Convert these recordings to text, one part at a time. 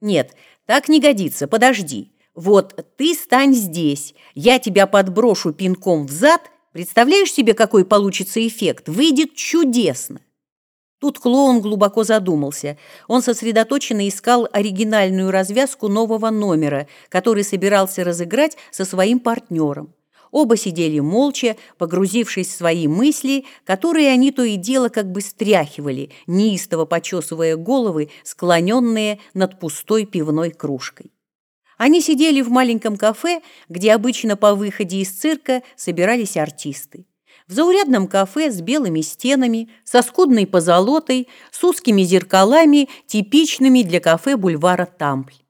Нет, так не годится, подожди. Вот ты стань здесь, я тебя подброшу пинком в зад. Представляешь себе, какой получится эффект? Выйдет чудесно. Тут клоун глубоко задумался. Он сосредоточенно искал оригинальную развязку нового номера, который собирался разыграть со своим партнером. Оба сидели молча, погрузившись в свои мысли, которые они то и дело как бы стряхивали, неистово почесывая головы, склоненные над пустой пивной кружкой. Они сидели в маленьком кафе, где обычно по выходе из цирка собирались артисты. В заурядном кафе с белыми стенами, со скудной позолотой, с узкими зеркалами, типичными для кафе бульвара Тампль.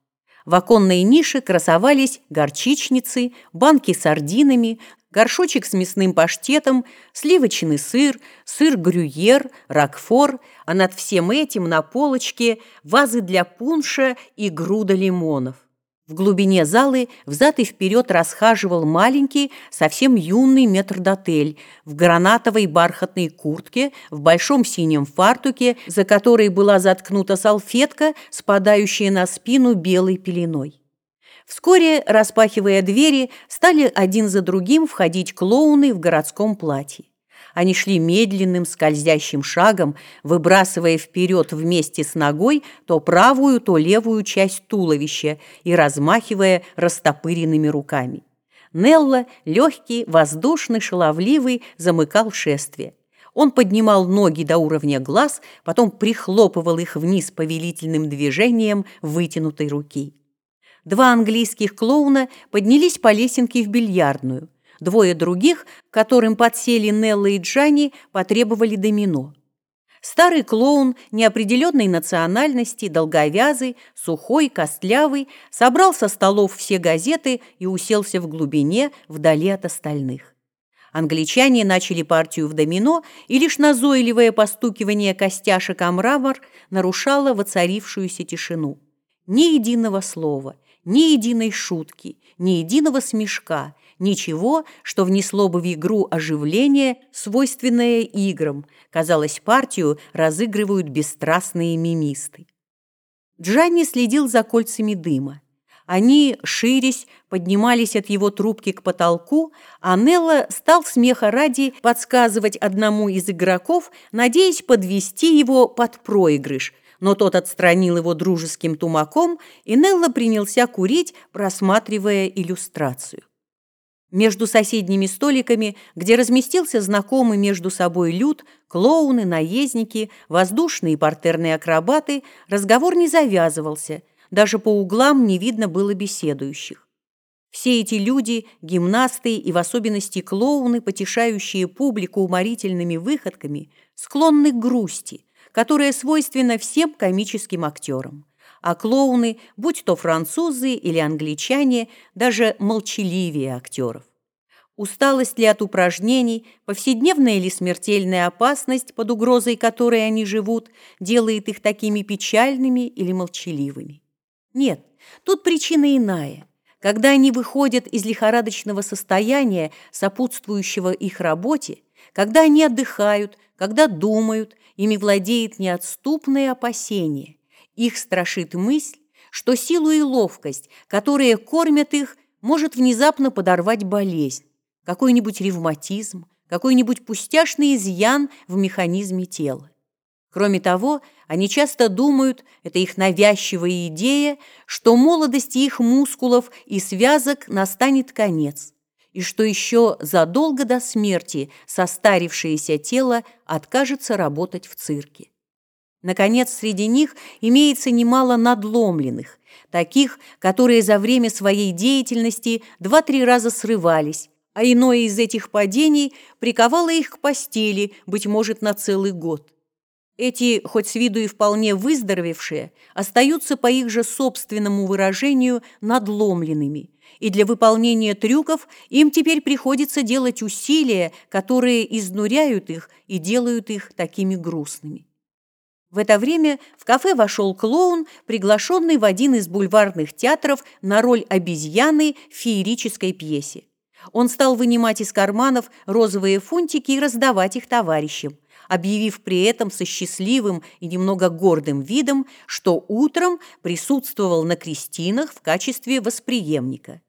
В оконной нише красовались горчичницы, банки с сардинами, горшочек с мясным паштетом, сливочный сыр, сыр грюйер, ракфор, а над всем этим на полочке вазы для пунша и груда лимонов. В глубине залы взад и вперед расхаживал маленький, совсем юный метрдотель в гранатовой бархатной куртке, в большом синем фартуке, за которой была заткнута салфетка, спадающая на спину белой пеленой. Вскоре, распахивая двери, стали один за другим входить клоуны в городском платье. Они шли медленным скользящим шагом, выбрасывая вперед вместе с ногой то правую, то левую часть туловища и размахивая растопыренными руками. Нелла, легкий, воздушный, шаловливый, замыкал шествие. Он поднимал ноги до уровня глаз, потом прихлопывал их вниз повелительным движением вытянутой руки. Два английских клоуна поднялись по лесенке в бильярдную – Двое других, которым подсели Нелла и Джанни, потребовали домино. Старый клоун неопределенной национальности, долговязый, сухой, костлявый, собрал со столов все газеты и уселся в глубине, вдали от остальных. Англичане начали партию в домино, и лишь назойливое постукивание костяшек о мрамор нарушало воцарившуюся тишину. Ни единого слова, ни единой шутки, ни единого смешка – ничего, что внесло бы в игру оживление, свойственное играм. Казалось, партию разыгрывают бесстрастные мимисты. Джанни следил за кольцами дыма. Они, ширясь, поднимались от его трубки к потолку, а Нелла стал смеха ради подсказывать одному из игроков, надеясь подвести его под проигрыш, но тот отстранил его дружеским тумаком, и Нелла принялся курить, просматривая иллюстрацию. Между соседними столиками, где разместился знакомый между собой люд, клоуны, наездники, воздушные и партерные акробаты, разговор не завязывался, даже по углам не видно было беседующих. Все эти люди, гимнасты и в особенности клоуны, потешающие публику уморительными выходками, склонны к грусти, которая свойственна всем комическим актерам а клоуны, будь то французы или англичане, даже молчаливее актеров. Усталость ли от упражнений, повседневная ли смертельная опасность, под угрозой которой они живут, делает их такими печальными или молчаливыми? Нет, тут причина иная. Когда они выходят из лихорадочного состояния, сопутствующего их работе, когда они отдыхают, когда думают, ими владеет неотступное опасение, их страшит мысль, что силу и ловкость, которые кормят их, может внезапно подорвать болезнь, какой-нибудь ревматизм, какой-нибудь пустяшный изъян в механизме тела. Кроме того, они часто думают, это их навязчивая идея, что молодости их мускулов и связок настанет конец, и что еще задолго до смерти состарившееся тело откажется работать в цирке. Наконец, среди них имеется немало надломленных, таких, которые за время своей деятельности два-три раза срывались, а иное из этих падений приковало их к постели, быть может, на целый год. Эти, хоть с виду и вполне выздоровевшие, остаются по их же собственному выражению надломленными, и для выполнения трюков им теперь приходится делать усилия, которые изнуряют их и делают их такими грустными. В это время в кафе вошел клоун, приглашенный в один из бульварных театров на роль обезьяны в феерической пьесе. Он стал вынимать из карманов розовые фунтики и раздавать их товарищам, объявив при этом со счастливым и немного гордым видом, что утром присутствовал на крестинах в качестве восприемника.